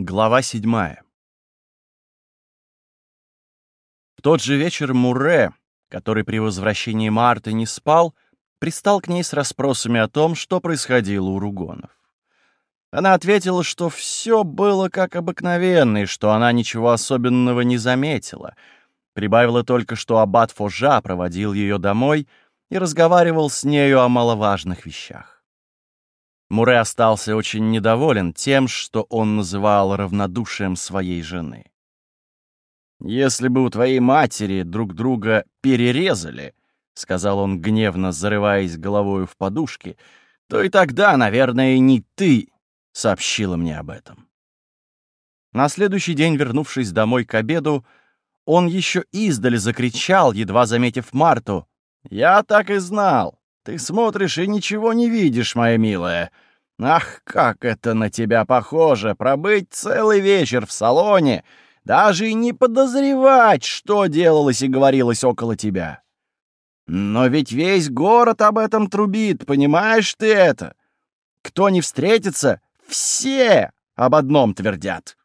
Глава седьмая. В тот же вечер Муре, который при возвращении Марты не спал, пристал к ней с расспросами о том, что происходило у Ругонов. Она ответила, что все было как обыкновенно, и что она ничего особенного не заметила. Прибавила только, что аббат Фожа проводил ее домой и разговаривал с нею о маловажных вещах. Муре остался очень недоволен тем, что он называл равнодушием своей жены. «Если бы у твоей матери друг друга перерезали», — сказал он гневно, зарываясь головою в подушки, «то и тогда, наверное, не ты сообщила мне об этом». На следующий день, вернувшись домой к обеду, он еще издали закричал, едва заметив Марту. «Я так и знал! Ты смотришь и ничего не видишь, моя милая. Ах, как это на тебя похоже, пробыть целый вечер в салоне, даже и не подозревать, что делалось и говорилось около тебя. Но ведь весь город об этом трубит, понимаешь ты это? Кто не встретится, все об одном твердят.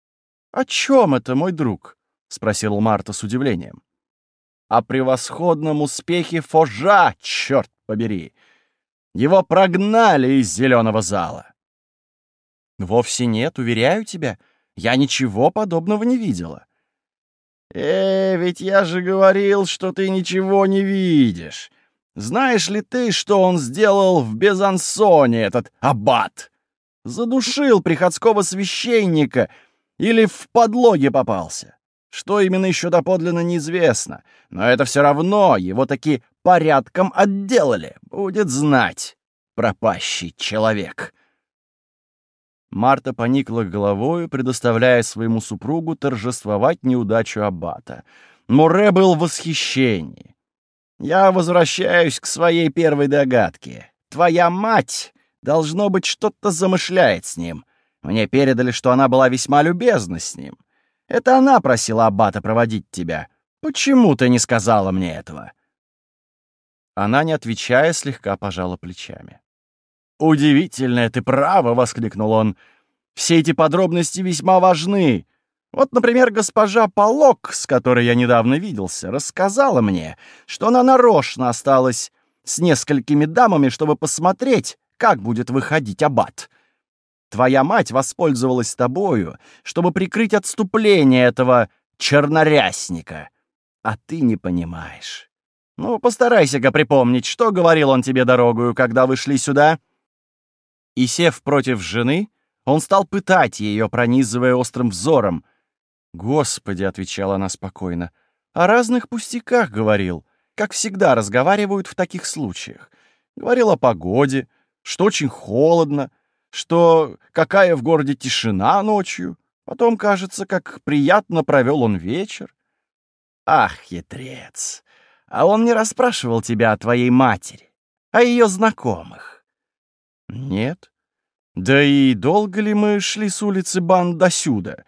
— О чем это, мой друг? — спросил Марта с удивлением. — О превосходном успехе Фожа, черт побери! Его прогнали из зеленого зала. Вовсе нет, уверяю тебя, я ничего подобного не видела. Э, ведь я же говорил, что ты ничего не видишь. Знаешь ли ты, что он сделал в Безансоне, этот аббат? Задушил приходского священника или в подлоге попался? Что именно еще доподлинно неизвестно, но это все равно его таки порядком отделали. Будет знать, пропащий человек. Марта поникла головою, предоставляя своему супругу торжествовать неудачу Аббата. Муре был в восхищении. «Я возвращаюсь к своей первой догадке. Твоя мать, должно быть, что-то замышляет с ним. Мне передали, что она была весьма любезна с ним. Это она просила Аббата проводить тебя. Почему ты не сказала мне этого?» Она, не отвечая, слегка пожала плечами. «Удивительное ты право!» — воскликнул он. «Все эти подробности весьма важны. Вот, например, госпожа Полок, с которой я недавно виделся, рассказала мне, что она нарочно осталась с несколькими дамами, чтобы посмотреть, как будет выходить аббат. Твоя мать воспользовалась тобою, чтобы прикрыть отступление этого чернорясника. А ты не понимаешь. Ну, постарайся-ка припомнить, что говорил он тебе дорогую, когда вы шли сюда?» И, сев против жены, он стал пытать ее, пронизывая острым взором. «Господи!» — отвечала она спокойно. «О разных пустяках говорил, как всегда разговаривают в таких случаях. Говорил о погоде, что очень холодно, что какая в городе тишина ночью. Потом, кажется, как приятно провел он вечер. Ах, хитрец! А он не расспрашивал тебя о твоей матери, о ее знакомых. Нет. Да и долго ли мы шли с улицы Бан до сюда?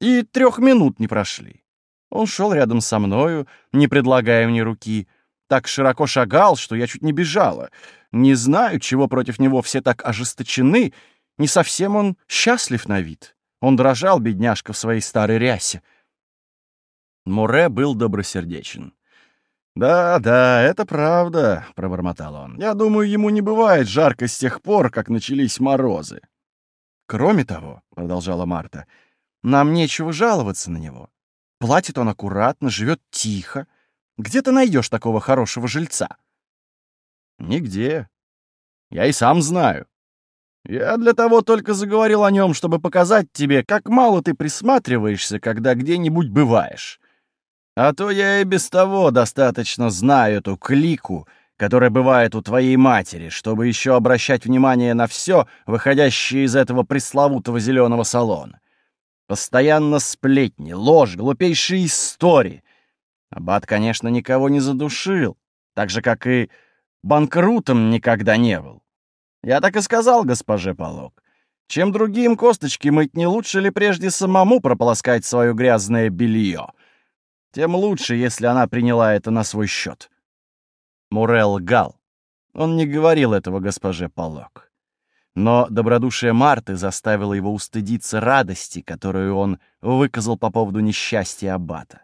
И трех минут не прошли. Он шел рядом со мною, не предлагая мне руки, так широко шагал, что я чуть не бежала. Не знаю, чего против него все так ожесточены, не совсем он счастлив на вид. Он дрожал, бедняжка, в своей старой рясе. Море был добросердечен. «Да, да, это правда», — пробормотал он. «Я думаю, ему не бывает жарко с тех пор, как начались морозы». «Кроме того», — продолжала Марта, — «нам нечего жаловаться на него. Платит он аккуратно, живет тихо. Где ты найдешь такого хорошего жильца?» «Нигде. Я и сам знаю. Я для того только заговорил о нем, чтобы показать тебе, как мало ты присматриваешься, когда где-нибудь бываешь. А то я и без того достаточно знаю эту клику, которая бывает у твоей матери, чтобы еще обращать внимание на все, выходящее из этого пресловутого зеленого салона. Постоянно сплетни, ложь, глупейшие истории. Аббат, конечно, никого не задушил, так же, как и банкрутом никогда не был. Я так и сказал госпоже Полок. Чем другим косточки мыть не лучше ли прежде самому прополоскать свое грязное белье — тем лучше, если она приняла это на свой счет. Мурел лгал. Он не говорил этого госпоже Полок. Но добродушие Марты заставило его устыдиться радости, которую он выказал по поводу несчастья Аббата.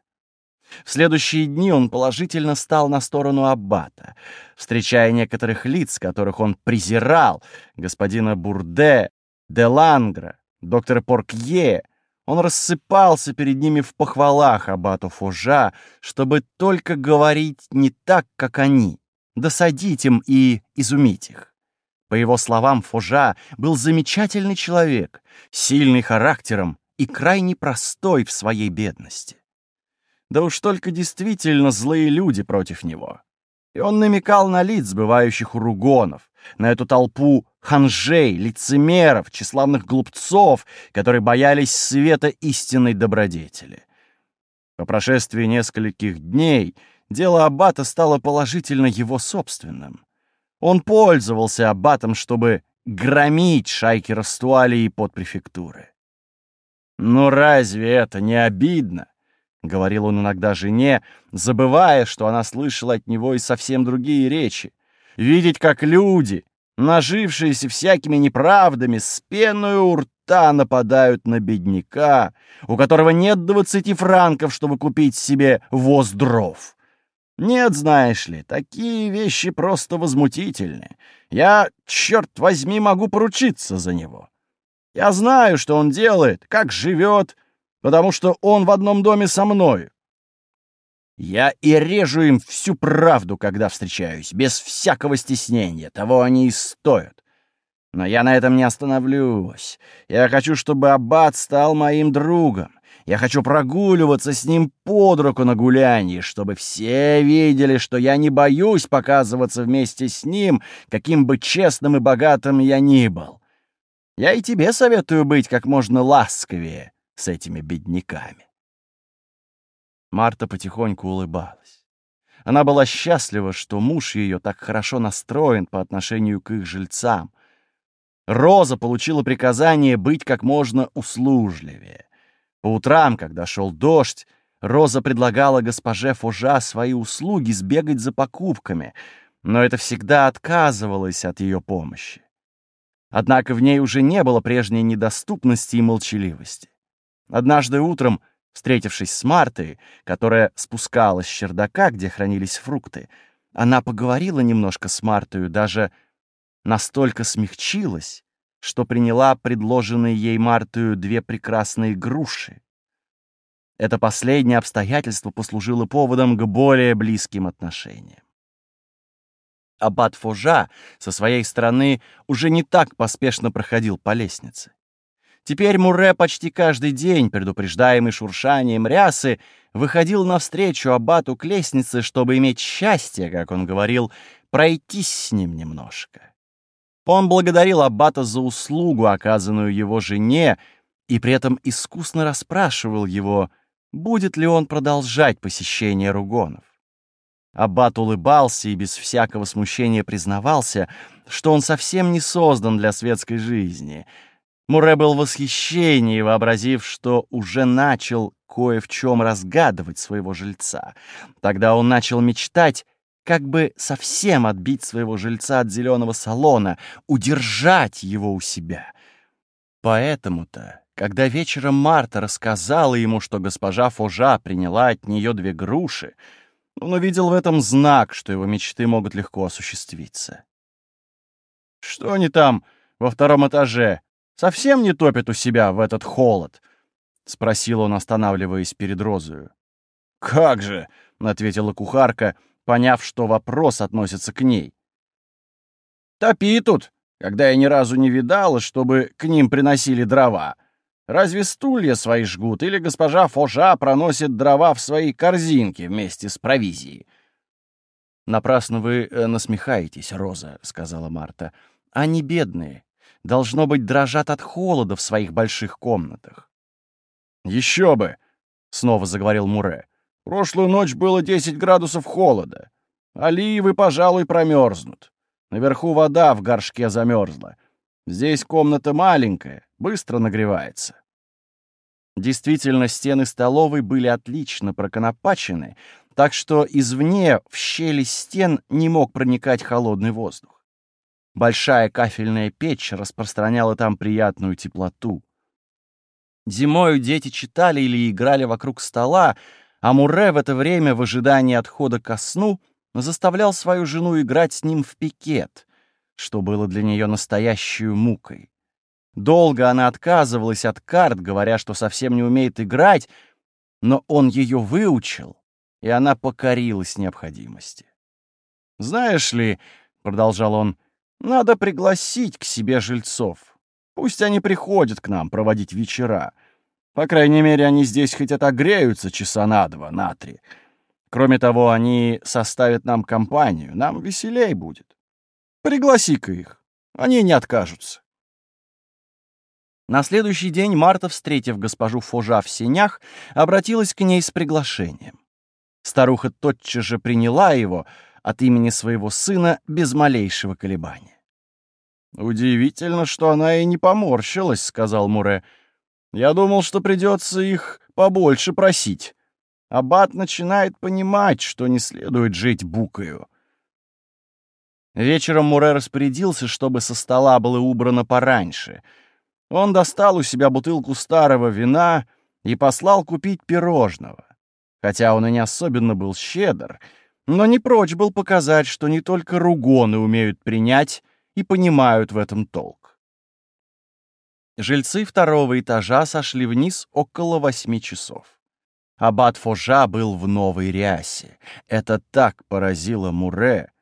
В следующие дни он положительно стал на сторону Аббата, встречая некоторых лиц, которых он презирал, господина Бурде, де Лангра, доктора Поркье, он рассыпался перед ними в похвалах Аббату Фужа, чтобы только говорить не так, как они, досадить им и изумить их. По его словам, Фужа был замечательный человек, сильный характером и крайне простой в своей бедности. Да уж только действительно злые люди против него. И он намекал на лиц, бывающих у ругонов, на эту толпу ханжей, лицемеров, тщеславных глупцов, которые боялись света истинной добродетели. По прошествии нескольких дней дело Аббата стало положительно его собственным. Он пользовался Аббатом, чтобы громить шайки Растуалии под префектуры. «Ну разве это не обидно?» — говорил он иногда жене, забывая, что она слышала от него и совсем другие речи. «Видеть, как люди, нажившиеся всякими неправдами, с пеной у рта нападают на бедняка, у которого нет двадцати франков, чтобы купить себе воз дров. Нет, знаешь ли, такие вещи просто возмутительны. Я, черт возьми, могу поручиться за него. Я знаю, что он делает, как живет, потому что он в одном доме со мною. Я и режу им всю правду, когда встречаюсь, без всякого стеснения, того они и стоят. Но я на этом не остановлюсь. Я хочу, чтобы Аббат стал моим другом. Я хочу прогуливаться с ним под руку на гулянье, чтобы все видели, что я не боюсь показываться вместе с ним, каким бы честным и богатым я ни был. Я и тебе советую быть как можно ласковее с этими бедняками. Марта потихоньку улыбалась. Она была счастлива, что муж ее так хорошо настроен по отношению к их жильцам. Роза получила приказание быть как можно услужливее. По утрам, когда шел дождь, Роза предлагала госпоже Фужа свои услуги сбегать за покупками, но это всегда отказывалось от ее помощи. Однако в ней уже не было прежней недоступности и молчаливости. Однажды утром, встретившись с Мартой, которая спускалась с чердака, где хранились фрукты, она поговорила немножко с Мартой, даже настолько смягчилась, что приняла предложенные ей Мартою две прекрасные груши. Это последнее обстоятельство послужило поводом к более близким отношениям. Аббат Фужа со своей стороны уже не так поспешно проходил по лестнице. Теперь Муре почти каждый день, предупреждаемый шуршанием рясы, выходил навстречу аббату к лестнице, чтобы иметь счастье, как он говорил, пройтись с ним немножко. Он благодарил аббата за услугу, оказанную его жене, и при этом искусно расспрашивал его, будет ли он продолжать посещение ругонов. Аббат улыбался и без всякого смущения признавался, что он совсем не создан для светской жизни — Муре был в восхищении, вообразив, что уже начал кое в чем разгадывать своего жильца. Тогда он начал мечтать, как бы совсем отбить своего жильца от зеленого салона, удержать его у себя. Поэтому-то, когда вечером Марта рассказала ему, что госпожа Фужа приняла от нее две груши, он увидел в этом знак, что его мечты могут легко осуществиться. «Что они там во втором этаже?» Совсем не топит у себя в этот холод?» — спросил он, останавливаясь перед Розою. «Как же!» — ответила кухарка, поняв, что вопрос относится к ней. «Топи тут, когда я ни разу не видала, чтобы к ним приносили дрова. Разве стулья свои жгут, или госпожа Фожа проносит дрова в своей корзинке вместе с провизией?» «Напрасно вы э, насмехаетесь, Роза», — сказала Марта. «Они бедные должно быть, дрожат от холода в своих больших комнатах. «Еще бы!» — снова заговорил Муре. «Прошлую ночь было 10 градусов холода. Оливы, пожалуй, промерзнут. Наверху вода в горшке замерзла. Здесь комната маленькая, быстро нагревается». Действительно, стены столовой были отлично проконопачены, так что извне в щели стен не мог проникать холодный воздух. Большая кафельная печь распространяла там приятную теплоту. Зимою дети читали или играли вокруг стола, а Муре в это время, в ожидании отхода ко сну, заставлял свою жену играть с ним в пикет, что было для нее настоящей мукой. Долго она отказывалась от карт, говоря, что совсем не умеет играть, но он ее выучил, и она покорилась необходимости. «Знаешь ли, — продолжал он, — надо пригласить к себе жильцов. Пусть они приходят к нам проводить вечера. По крайней мере, они здесь хоть отогреются часа на два, на три. Кроме того, они составят нам компанию, нам веселей будет. Пригласи-ка их, они не откажутся. На следующий день Марта, встретив госпожу Фожа в сенях, обратилась к ней с приглашением. Старуха тотчас же приняла его от имени своего сына без малейшего колебания. «Удивительно, что она и не поморщилась», — сказал Муре. «Я думал, что придется их побольше просить. Аббат начинает понимать, что не следует жить букою». Вечером Муре распорядился, чтобы со стола было убрано пораньше — он достал у себя бутылку старого вина и послал купить пирожного. Хотя он и не особенно был щедр, но не прочь был показать, что не только ругоны умеют принять и понимают в этом толк. Жильцы второго этажа сошли вниз около восьми часов. Аббат Фожа был в новой рясе. Это так поразило Муре,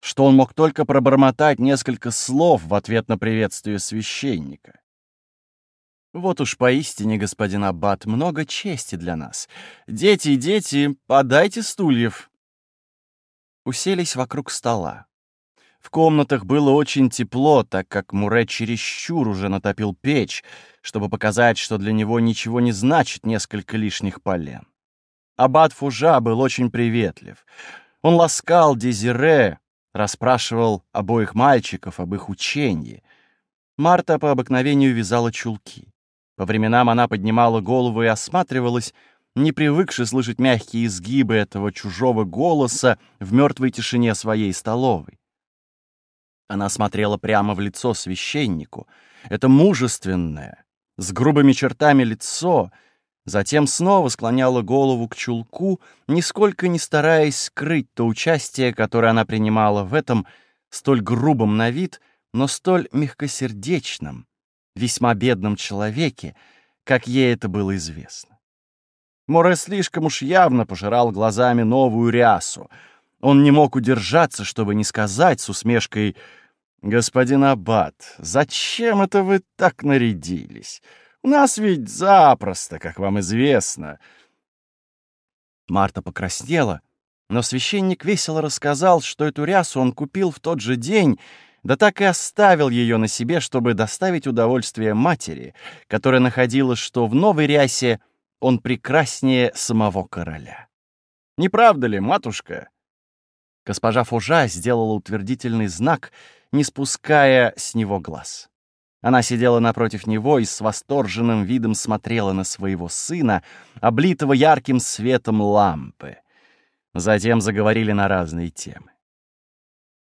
что он мог только пробормотать несколько слов в ответ на приветствие священника. Вот уж поистине, господин Аббат, много чести для нас. Дети, дети, подайте стульев. Уселись вокруг стола. В комнатах было очень тепло, так как Муре чересчур уже натопил печь, чтобы показать, что для него ничего не значит несколько лишних полен. Аббат Фужа был очень приветлив. Он ласкал Дезире, расспрашивал обоих мальчиков об их учении. Марта по обыкновению вязала чулки. По временам она поднимала голову и осматривалась, не привыкши слышать мягкие изгибы этого чужого голоса в мертвой тишине своей столовой. Она смотрела прямо в лицо священнику. Это мужественное, с грубыми чертами лицо, затем снова склоняла голову к чулку, нисколько не стараясь скрыть то участие, которое она принимала в этом столь грубом на вид, но столь мягкосердечном, весьма бедном человеке, как ей это было известно. Море слишком уж явно пожирал глазами новую рясу. Он не мог удержаться, чтобы не сказать с усмешкой «Господин Аббат, зачем это вы так нарядились? У нас ведь запросто, как вам известно». Марта покраснела, но священник весело рассказал, что эту рясу он купил в тот же день, да так и оставил ее на себе, чтобы доставить удовольствие матери, которая находила, что в новой рясе он прекраснее самого короля. «Не правда ли, матушка?» Госпожа Фужа сделала утвердительный знак, не спуская с него глаз. Она сидела напротив него и с восторженным видом смотрела на своего сына, облитого ярким светом лампы. Затем заговорили на разные темы.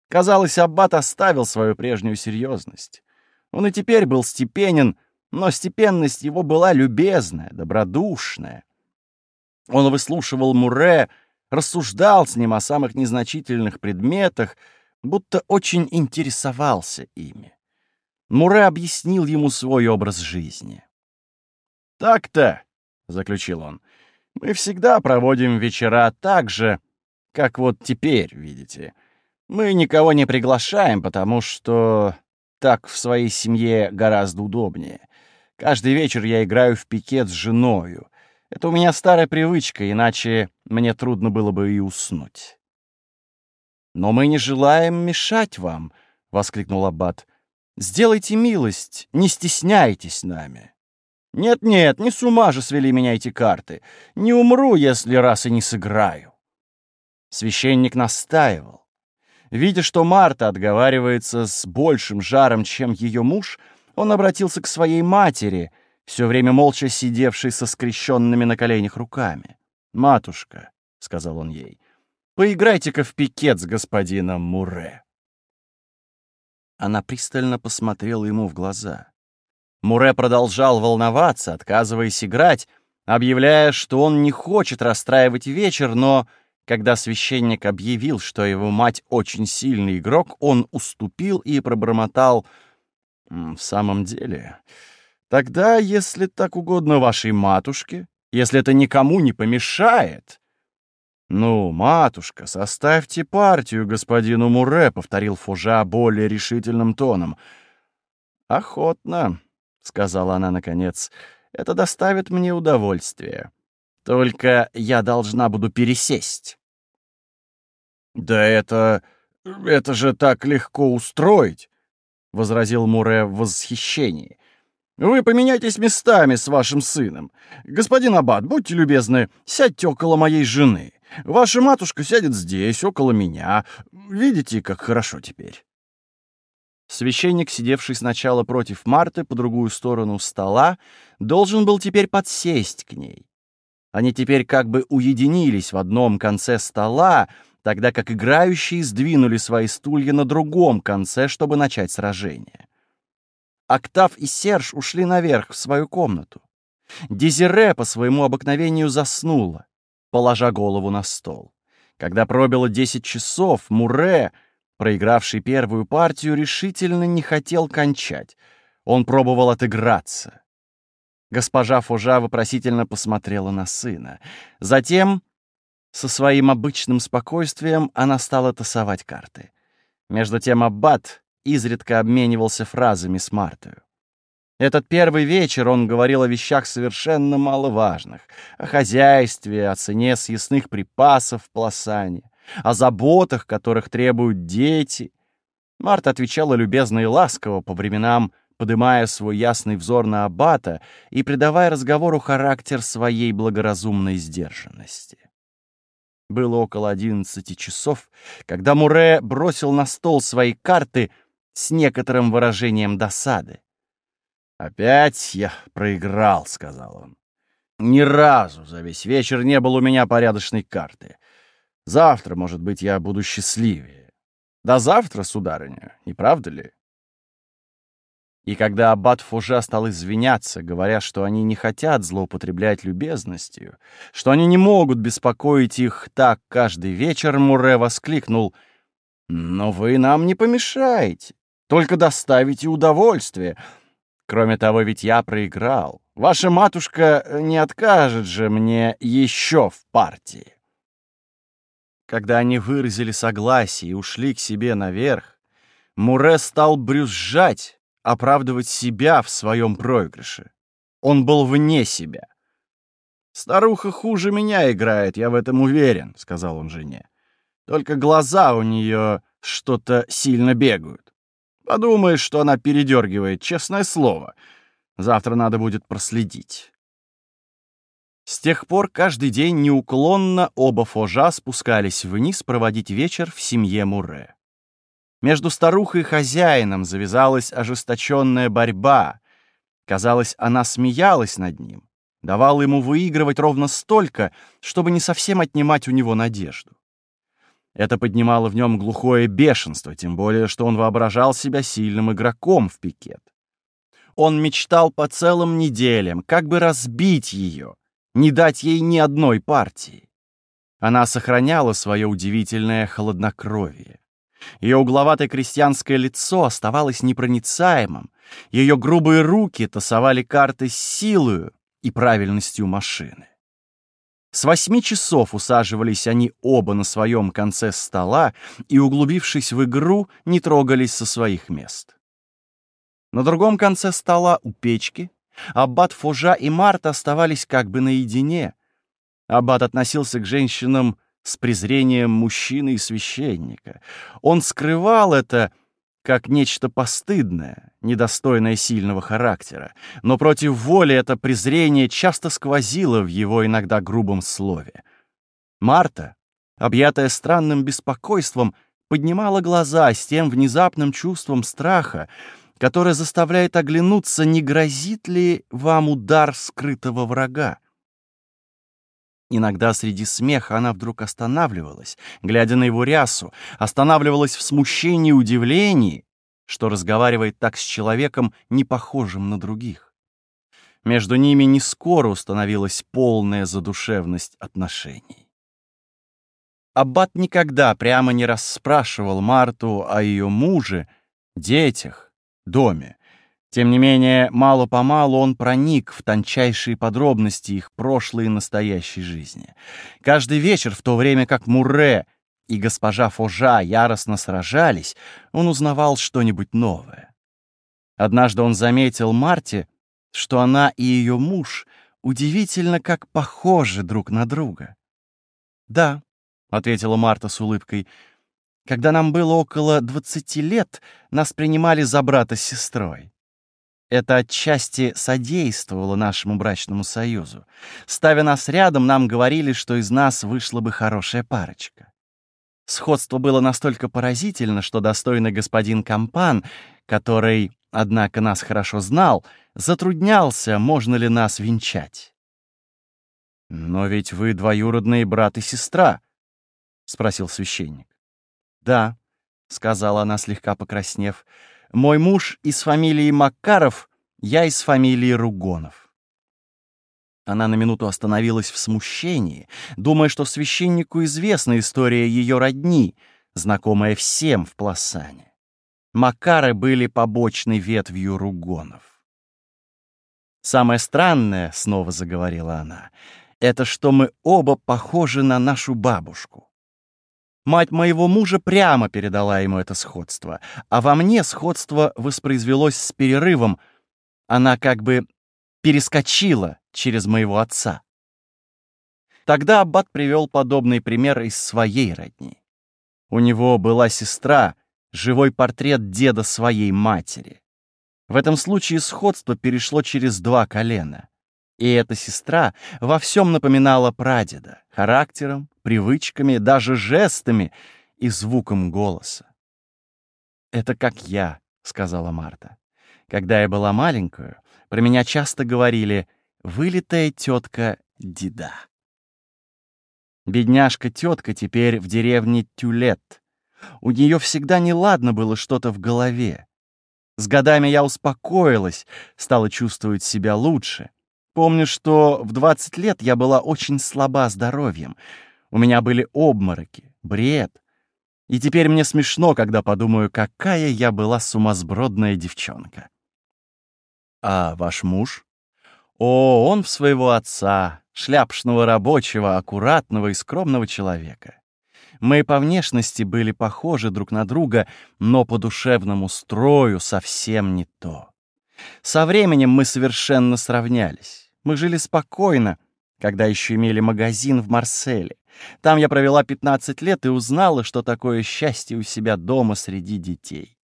Казалось, Аббат оставил свою прежнюю серьезность. Он и теперь был степенен, но степенность его была любезная, добродушная. Он выслушивал Муре, рассуждал с ним о самых незначительных предметах, будто очень интересовался ими. Муре объяснил ему свой образ жизни. «Так-то», — заключил он, — «мы всегда проводим вечера так же, как вот теперь, видите». Мы никого не приглашаем, потому что так в своей семье гораздо удобнее. Каждый вечер я играю в пикет с женою. Это у меня старая привычка, иначе мне трудно было бы и уснуть. «Но мы не желаем мешать вам», — воскликнул Аббат. «Сделайте милость, не стесняйтесь нами». «Нет-нет, не с ума же свели меня эти карты. Не умру, если раз и не сыграю». Священник настаивал. Видя, что Марта отговаривается с большим жаром, чем ее муж, он обратился к своей матери, все время молча сидевшей со скрещенными на коленях руками. «Матушка», — сказал он ей, — «поиграйте-ка в пикет с господином Муре». Она пристально посмотрела ему в глаза. Муре продолжал волноваться, отказываясь играть, объявляя, что он не хочет расстраивать вечер, но когда священник объявил, что его мать очень сильный игрок, он уступил и пробормотал «В самом деле, тогда, если так угодно вашей матушке, если это никому не помешает...» «Ну, матушка, составьте партию господину Муре», — повторил Фужа более решительным тоном. «Охотно», — сказала она наконец, — «это доставит мне удовольствие. Только я должна буду пересесть». «Да это... это же так легко устроить!» — возразил Муре в восхищении. «Вы поменяйтесь местами с вашим сыном. Господин Аббат, будьте любезны, сядьте около моей жены. Ваша матушка сядет здесь, около меня. Видите, как хорошо теперь?» Священник, сидевший сначала против Марты, по другую сторону стола, должен был теперь подсесть к ней. Они теперь как бы уединились в одном конце стола, тогда как играющие сдвинули свои стулья на другом конце, чтобы начать сражение. Октав и Серж ушли наверх в свою комнату. Дезире по своему обыкновению заснула, положа голову на стол. Когда пробило десять часов, Муре, проигравший первую партию, решительно не хотел кончать. Он пробовал отыграться. Госпожа Фужа вопросительно посмотрела на сына. Затем со своим обычным спокойствием она стала тасовать карты. Между тем Аббат изредка обменивался фразами с Мартою. Этот первый вечер он говорил о вещах совершенно маловажных, о хозяйстве, о цене съестных припасов в Пласане, о заботах, которых требуют дети. Марта отвечала любезно и ласково, по временам подымая свой ясный взор на Аббата и придавая разговору характер своей благоразумной сдержанности. Было около одиннадцати часов, когда Муре бросил на стол свои карты с некоторым выражением досады. «Опять я проиграл», — сказал он. «Ни разу за весь вечер не было у меня порядочной карты. Завтра, может быть, я буду счастливее. До завтра, сударыня, не правда ли?» И когда аббат Фужа стал извиняться, говоря, что они не хотят злоупотреблять любезностью, что они не могут беспокоить их так каждый вечер, Муре воскликнул «Но вы нам не помешаете, только доставите удовольствие. Кроме того, ведь я проиграл. Ваша матушка не откажет же мне еще в партии». Когда они выразили согласие и ушли к себе наверх, Муре стал брюзжать, оправдывать себя в своем проигрыше. Он был вне себя. «Старуха хуже меня играет, я в этом уверен», — сказал он жене. «Только глаза у нее что-то сильно бегают. Подумаешь, что она передергивает, честное слово. Завтра надо будет проследить». С тех пор каждый день неуклонно оба Фожа спускались вниз проводить вечер в семье Муре. Между старухой и хозяином завязалась ожесточенная борьба. Казалось, она смеялась над ним, давала ему выигрывать ровно столько, чтобы не совсем отнимать у него надежду. Это поднимало в нем глухое бешенство, тем более, что он воображал себя сильным игроком в пикет. Он мечтал по целым неделям, как бы разбить ее, не дать ей ни одной партии. Она сохраняла свое удивительное холоднокровие. Ее угловатое крестьянское лицо оставалось непроницаемым, ее грубые руки тасовали карты с силою и правильностью машины. С восьми часов усаживались они оба на своем конце стола и, углубившись в игру, не трогались со своих мест. На другом конце стола у печки Аббат Фужа и Марта оставались как бы наедине. Аббат относился к женщинам с презрением мужчины и священника. Он скрывал это как нечто постыдное, недостойное сильного характера, но против воли это презрение часто сквозило в его иногда грубом слове. Марта, объятая странным беспокойством, поднимала глаза с тем внезапным чувством страха, которое заставляет оглянуться, не грозит ли вам удар скрытого врага. Иногда среди смеха она вдруг останавливалась, глядя на его рясу, останавливалась в смущении и удивлении, что разговаривает так с человеком, не похожим на других. Между ними не скоро установилась полная задушевность отношений. Аббат никогда прямо не расспрашивал Марту о ее муже, детях, доме. Тем не менее, мало-помалу он проник в тончайшие подробности их прошлой и настоящей жизни. Каждый вечер, в то время как Мурре и госпожа Фожа яростно сражались, он узнавал что-нибудь новое. Однажды он заметил Марте, что она и ее муж удивительно как похожи друг на друга. «Да», — ответила Марта с улыбкой, — «когда нам было около двадцати лет, нас принимали за брата с сестрой. Это отчасти содействовало нашему брачному союзу. Ставя нас рядом, нам говорили, что из нас вышла бы хорошая парочка. Сходство было настолько поразительно, что достойный господин Кампан, который, однако, нас хорошо знал, затруднялся, можно ли нас венчать. «Но ведь вы двоюродные брат и сестра», — спросил священник. «Да», — сказала она, слегка покраснев, — мой муж из фамилии Макаров, я из фамилии Ругонов. Она на минуту остановилась в смущении, думая, что священнику известна история ее родни, знакомая всем в Пласане. Макары были побочной ветвью Ругонов. «Самое странное, — снова заговорила она, — это что мы оба похожи на нашу бабушку. Мать моего мужа прямо передала ему это сходство, а во мне сходство воспроизвелось с перерывом. Она как бы перескочила через моего отца. Тогда Аббат привел подобный пример из своей родни. У него была сестра, живой портрет деда своей матери. В этом случае сходство перешло через два колена. И эта сестра во всем напоминала прадеда, характером, привычками, даже жестами и звуком голоса. «Это как я», — сказала Марта. «Когда я была маленькую, про меня часто говорили «вылитая тетка Дида». Бедняжка-тетка теперь в деревне Тюлет. У нее всегда неладно было что-то в голове. С годами я успокоилась, стала чувствовать себя лучше — Помню, что в 20 лет я была очень слаба здоровьем. У меня были обмороки, бред. И теперь мне смешно, когда подумаю, какая я была сумасбродная девчонка. А ваш муж? О, он в своего отца, шляпшного рабочего, аккуратного и скромного человека. Мы по внешности были похожи друг на друга, но по душевному строю совсем не то. Со временем мы совершенно сравнялись. Мы жили спокойно, когда еще имели магазин в Марселе. Там я провела 15 лет и узнала, что такое счастье у себя дома среди детей.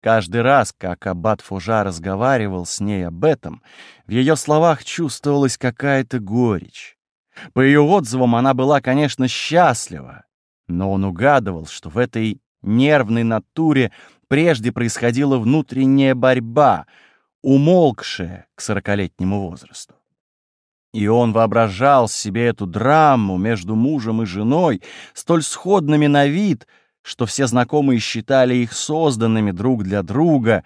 Каждый раз, как Аббат Фужа разговаривал с ней об этом, в ее словах чувствовалась какая-то горечь. По ее отзывам она была, конечно, счастлива, но он угадывал, что в этой нервной натуре прежде происходила внутренняя борьба — умолкшее к сорокалетнему возрасту. И он воображал себе эту драму между мужем и женой, столь сходными на вид, что все знакомые считали их созданными друг для друга,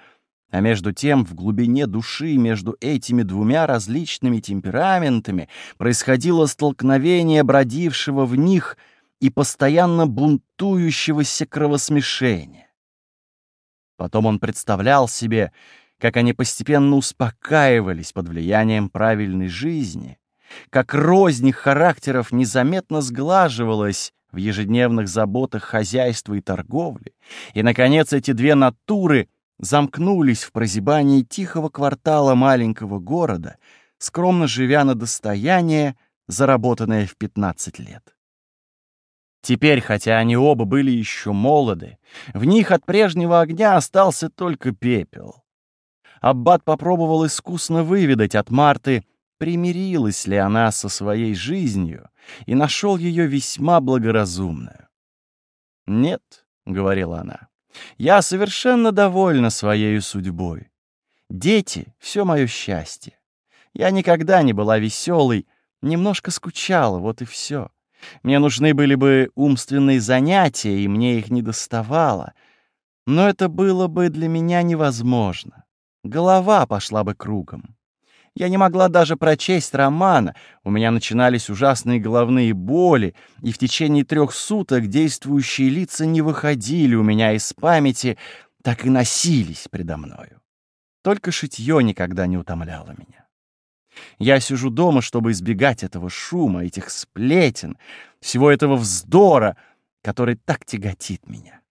а между тем в глубине души между этими двумя различными темпераментами происходило столкновение бродившего в них и постоянно бунтующегося кровосмешения. Потом он представлял себе, как они постепенно успокаивались под влиянием правильной жизни, как рознь характеров незаметно сглаживалась в ежедневных заботах хозяйства и торговли, и, наконец, эти две натуры замкнулись в прозябании тихого квартала маленького города, скромно живя на достояние, заработанное в 15 лет. Теперь, хотя они оба были еще молоды, в них от прежнего огня остался только пепел. Аббат попробовал искусно выведать от Марты, примирилась ли она со своей жизнью, и нашел ее весьма благоразумную. «Нет», — говорила она, — «я совершенно довольна своей судьбой. Дети — все мое счастье. Я никогда не была веселой, немножко скучала, вот и все. Мне нужны были бы умственные занятия, и мне их не доставало. Но это было бы для меня невозможно. Голова пошла бы кругом. Я не могла даже прочесть романа, у меня начинались ужасные головные боли, и в течение трех суток действующие лица не выходили у меня из памяти, так и носились предо мною. Только шитье никогда не утомляло меня. Я сижу дома, чтобы избегать этого шума, этих сплетен, всего этого вздора, который так тяготит меня.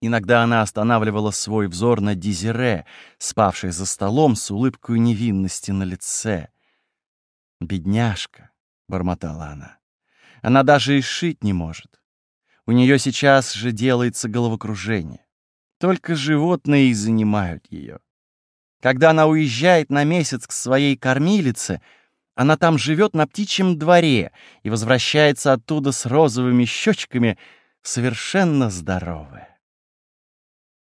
Иногда она останавливала свой взор на Дизире, спавшей за столом с улыбкой невинности на лице. «Бедняжка», — бормотала она, — «она даже и шить не может. У нее сейчас же делается головокружение. Только животные и занимают ее. Когда она уезжает на месяц к своей кормилице, она там живет на птичьем дворе и возвращается оттуда с розовыми щечками, совершенно здоровая.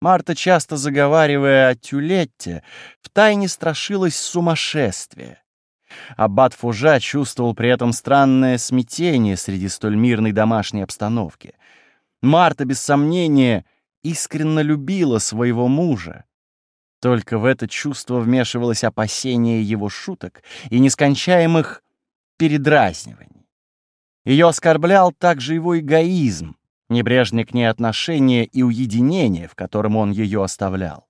Марта, часто заговаривая о Тюлетте, втайне страшилась сумасшествия. Аббат Фужа чувствовал при этом странное смятение среди столь мирной домашней обстановки. Марта, без сомнения, искренне любила своего мужа. Только в это чувство вмешивалось опасение его шуток и нескончаемых передразниваний. Ее оскорблял также его эгоизм, небрежное к ней отношение и уединение, в котором он ее оставлял.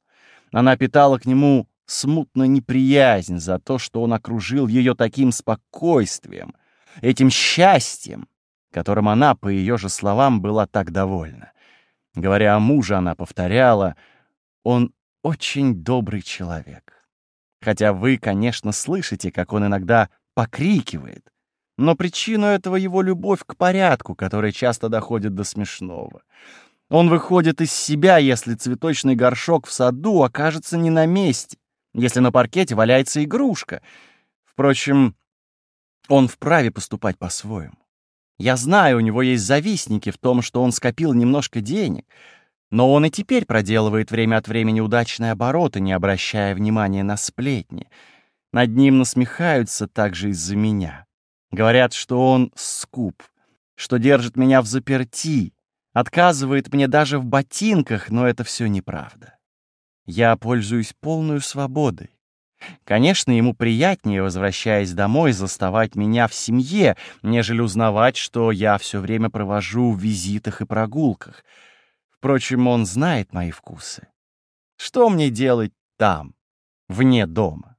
Она питала к нему смутно неприязнь за то, что он окружил ее таким спокойствием, этим счастьем, которым она, по ее же словам, была так довольна. Говоря о муже, она повторяла, «Он очень добрый человек». Хотя вы, конечно, слышите, как он иногда покрикивает, но причину этого его любовь к порядку, которая часто доходит до смешного. Он выходит из себя, если цветочный горшок в саду окажется не на месте, если на паркете валяется игрушка. Впрочем, он вправе поступать по-своему. Я знаю, у него есть завистники в том, что он скопил немножко денег, но он и теперь проделывает время от времени удачные обороты, не обращая внимания на сплетни. Над ним насмехаются также из-за меня. Говорят, что он скуп, что держит меня в заперти, отказывает мне даже в ботинках, но это все неправда. Я пользуюсь полной свободой. Конечно, ему приятнее, возвращаясь домой, заставать меня в семье, нежели узнавать, что я все время провожу в визитах и прогулках. Впрочем, он знает мои вкусы. Что мне делать там, вне дома?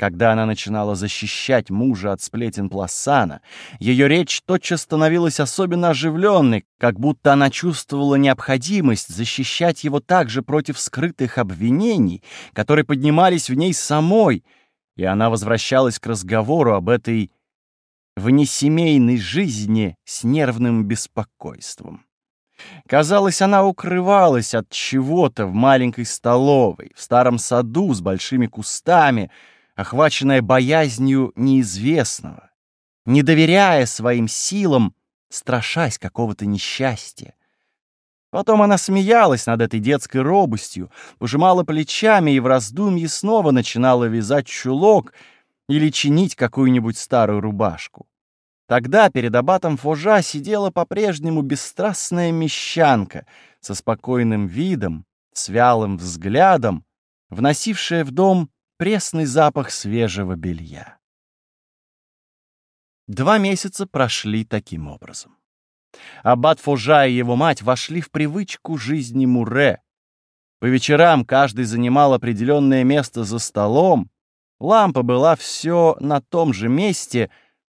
Когда она начинала защищать мужа от сплетен Пласана, ее речь тотчас становилась особенно оживленной, как будто она чувствовала необходимость защищать его также против скрытых обвинений, которые поднимались в ней самой, и она возвращалась к разговору об этой внесемейной жизни с нервным беспокойством. Казалось, она укрывалась от чего-то в маленькой столовой, в старом саду с большими кустами — охваченная боязнью неизвестного, не доверяя своим силам, страшась какого-то несчастья. Потом она смеялась над этой детской робостью, пожимала плечами и в раздумье снова начинала вязать чулок или чинить какую-нибудь старую рубашку. Тогда перед аббатом Фожа сидела по-прежнему бесстрастная мещанка со спокойным видом, с вялым взглядом, вносившая в дом пресный запах свежего белья. Два месяца прошли таким образом. Аббат Фужа и его мать вошли в привычку жизни Муре. По вечерам каждый занимал определенное место за столом, лампа была все на том же месте,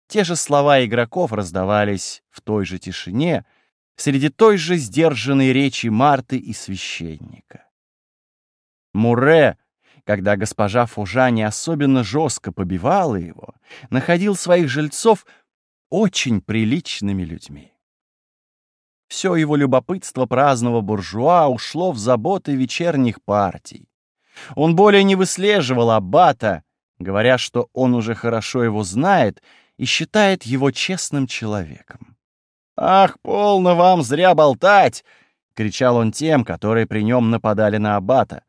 те же слова игроков раздавались в той же тишине, среди той же сдержанной речи Марты и священника. Муре когда госпожа Фужа не особенно жестко побивала его, находил своих жильцов очень приличными людьми. Все его любопытство праздного буржуа ушло в заботы вечерних партий. Он более не выслеживал аббата, говоря, что он уже хорошо его знает и считает его честным человеком. «Ах, полно вам зря болтать!» — кричал он тем, которые при нем нападали на аббата.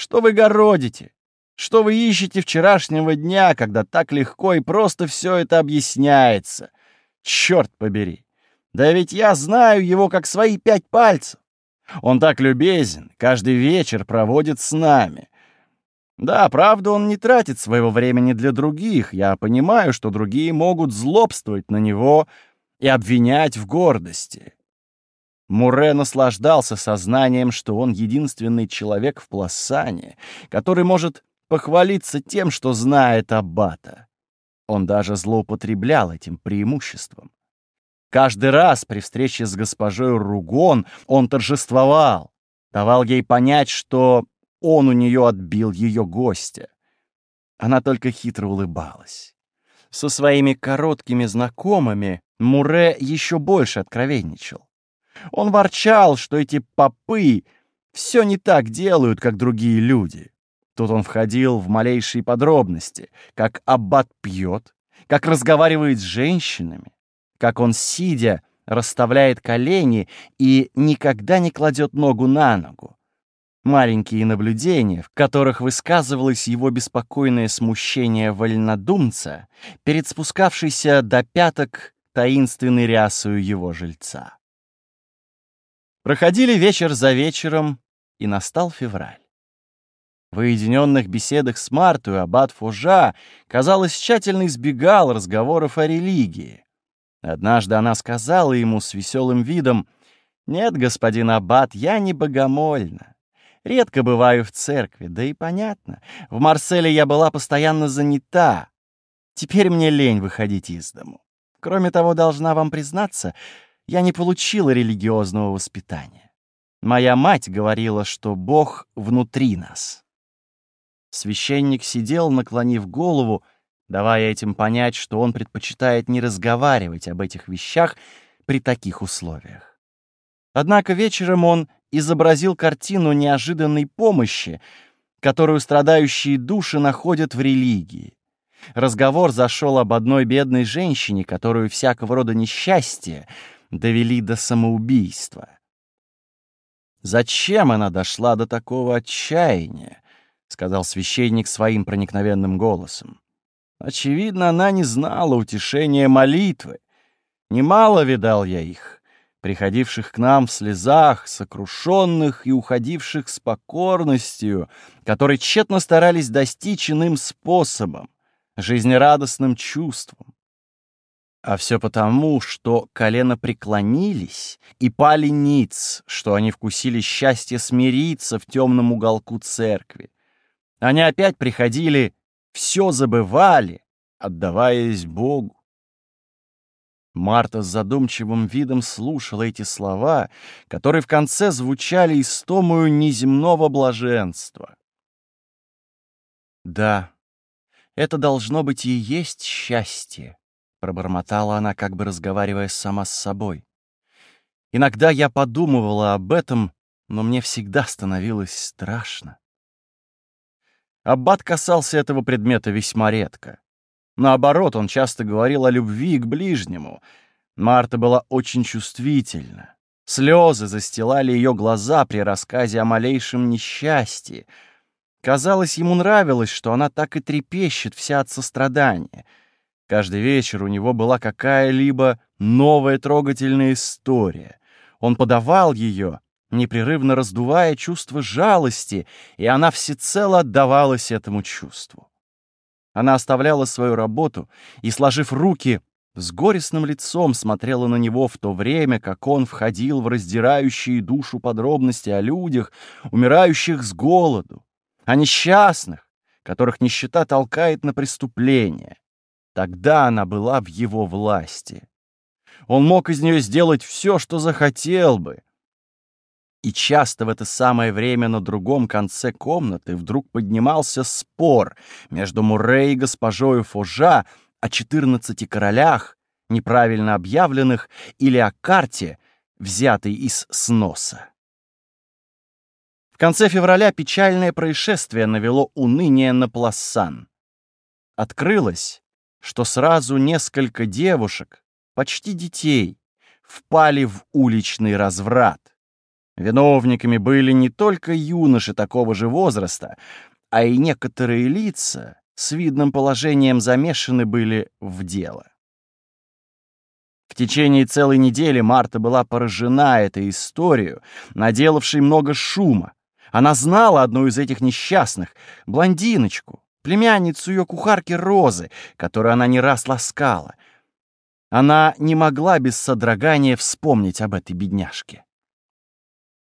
Что вы городите? Что вы ищете вчерашнего дня, когда так легко и просто все это объясняется? Черт побери! Да ведь я знаю его как свои пять пальцев. Он так любезен, каждый вечер проводит с нами. Да, правда, он не тратит своего времени для других. Я понимаю, что другие могут злобствовать на него и обвинять в гордости. Муре наслаждался сознанием, что он единственный человек в Пласане, который может похвалиться тем, что знает Аббата. Он даже злоупотреблял этим преимуществом. Каждый раз при встрече с госпожой Ругон он торжествовал, давал ей понять, что он у нее отбил ее гостя. Она только хитро улыбалась. Со своими короткими знакомыми Муре еще больше откровенничал. Он ворчал, что эти попы все не так делают, как другие люди. Тут он входил в малейшие подробности, как аббат пьет, как разговаривает с женщинами, как он, сидя, расставляет колени и никогда не кладет ногу на ногу. Маленькие наблюдения, в которых высказывалось его беспокойное смущение вольнодумца перед спускавшейся до пяток таинственной рясою его жильца. Проходили вечер за вечером, и настал февраль. В уединенных беседах с Марту аббат Фужа, казалось, тщательно избегал разговоров о религии. Однажды она сказала ему с веселым видом, «Нет, господин аббат, я не богомольна. Редко бываю в церкви, да и понятно. В Марселе я была постоянно занята. Теперь мне лень выходить из дому. Кроме того, должна вам признаться, я не получила религиозного воспитания. Моя мать говорила, что Бог внутри нас. Священник сидел, наклонив голову, давая этим понять, что он предпочитает не разговаривать об этих вещах при таких условиях. Однако вечером он изобразил картину неожиданной помощи, которую страдающие души находят в религии. Разговор зашел об одной бедной женщине, которую всякого рода несчастье довели до самоубийства. Зачем она дошла до такого отчаяния? — сказал священник своим проникновенным голосом. «Очевидно, она не знала утешения молитвы. Немало видал я их, приходивших к нам в слезах, сокрушенных и уходивших с покорностью, которые тщетно старались достичь иным способом, жизнерадостным чувством. А все потому, что колено преклонились и пали ниц, что они вкусили счастье смириться в темном уголку церкви, они опять приходили, все забывали, отдаваясь Богу. Марта с задумчивым видом слушала эти слова, которые в конце звучали истомую неземного блаженства. «Да, это должно быть и есть счастье», — пробормотала она, как бы разговаривая сама с собой. «Иногда я подумывала об этом, но мне всегда становилось страшно. Аббат касался этого предмета весьма редко. Наоборот, он часто говорил о любви к ближнему. Марта была очень чувствительна. Слезы застилали ее глаза при рассказе о малейшем несчастье. Казалось, ему нравилось, что она так и трепещет вся от сострадания. Каждый вечер у него была какая-либо новая трогательная история. Он подавал ее, непрерывно раздувая чувство жалости, и она всецело отдавалась этому чувству. Она оставляла свою работу и, сложив руки, с горестным лицом смотрела на него в то время, как он входил в раздирающие душу подробности о людях, умирающих с голоду, о несчастных, которых нищета толкает на преступление. Тогда она была в его власти. Он мог из нее сделать все, что захотел бы, и часто в это самое время на другом конце комнаты вдруг поднимался спор между Мурре и госпожою Фужа о четырнадцати королях, неправильно объявленных, или о карте, взятой из сноса. В конце февраля печальное происшествие навело уныние на Плассан. Открылось, что сразу несколько девушек, почти детей, впали в уличный разврат. Виновниками были не только юноши такого же возраста, а и некоторые лица с видным положением замешаны были в дело. В течение целой недели Марта была поражена этой историей, наделавшей много шума. Она знала одну из этих несчастных, блондиночку, племянницу ее кухарки Розы, которую она не раз ласкала. Она не могла без содрогания вспомнить об этой бедняжке.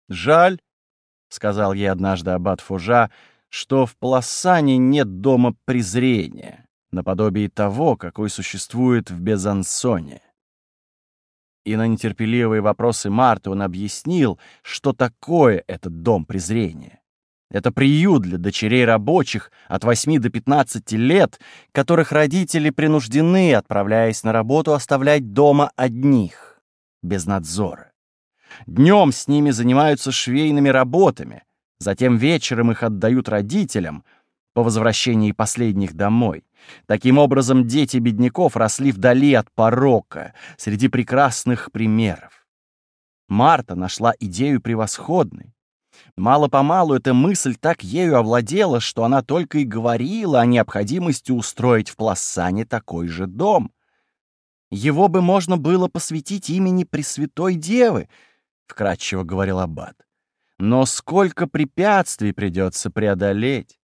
«Жаль», — сказал ей однажды аббат Фужа, «что в Пласане нет дома презрения, наподобие того, какой существует в Безансоне». И на нетерпеливые вопросы Марты он объяснил, что такое этот дом презрения. Это приют для дочерей рабочих от 8 до 15 лет, которых родители принуждены, отправляясь на работу, оставлять дома одних, без надзора. Днем с ними занимаются швейными работами, затем вечером их отдают родителям по возвращении последних домой. Таким образом, дети бедняков росли вдали от порока, среди прекрасных примеров. Марта нашла идею превосходной. Мало-помалу эта мысль так ею овладела, что она только и говорила о необходимости устроить в Плассане такой же дом. Его бы можно было посвятить имени Пресвятой Девы, — вкратчиво говорил Аббат. Но сколько препятствий придется преодолеть.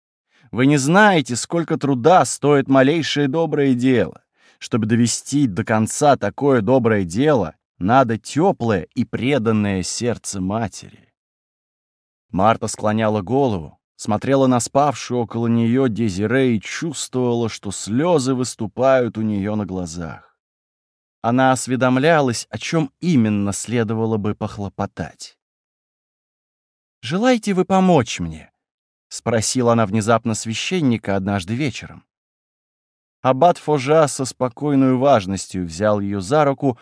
Вы не знаете, сколько труда стоит малейшее доброе дело. Чтобы довести до конца такое доброе дело, надо теплое и преданное сердце матери. Марта склоняла голову, смотрела на спавшую около нее Дезире и чувствовала, что слезы выступают у нее на глазах. Она осведомлялась, о чем именно следовало бы похлопотать. «Желаете вы помочь мне?» — спросила она внезапно священника однажды вечером. Аббат Фожа со спокойной важностью взял ее за руку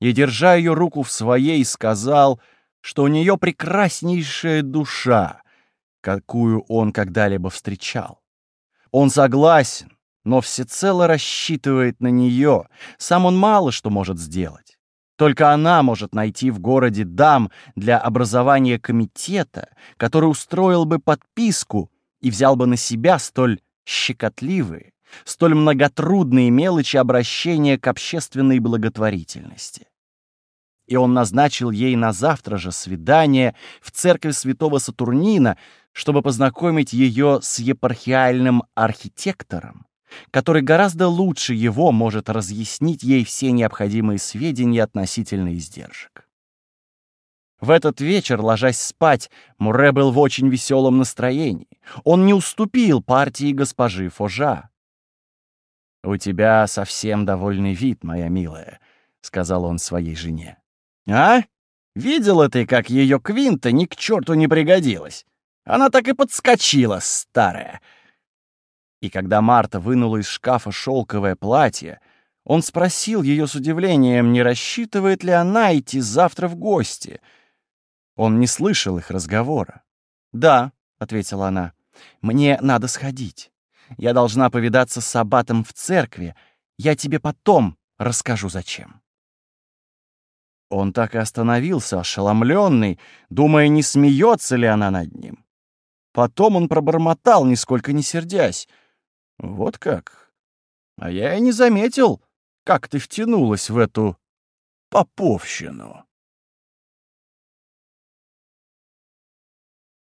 и, держа ее руку в своей, сказал, что у нее прекраснейшая душа, какую он когда-либо встречал. Он согласен, но всецело рассчитывает на нее, сам он мало что может сделать. Только она может найти в городе дам для образования комитета, который устроил бы подписку и взял бы на себя столь щекотливые, столь многотрудные мелочи обращения к общественной благотворительности. И он назначил ей на завтра же свидание в церкви святого Сатурнина, чтобы познакомить ее с епархиальным архитектором, который гораздо лучше его может разъяснить ей все необходимые сведения относительно издержек. В этот вечер, ложась спать, Муре был в очень веселом настроении. Он не уступил партии госпожи Фожа. «У тебя совсем довольный вид, моя милая», — сказал он своей жене. «А? Видела ты, как ее квинта ни к черту не пригодилась? Она так и подскочила, старая. И когда Марта вынула из шкафа шелковое платье, он спросил ее с удивлением, не рассчитывает ли она идти завтра в гости. Он не слышал их разговора. «Да», — ответила она, — «мне надо сходить. Я должна повидаться с аббатом в церкви. Я тебе потом расскажу, зачем». Он так и остановился, ошеломленный, думая, не смеется ли она над ним. Потом он пробормотал, нисколько не сердясь. Вот как? А я и не заметил, как ты втянулась в эту поповщину.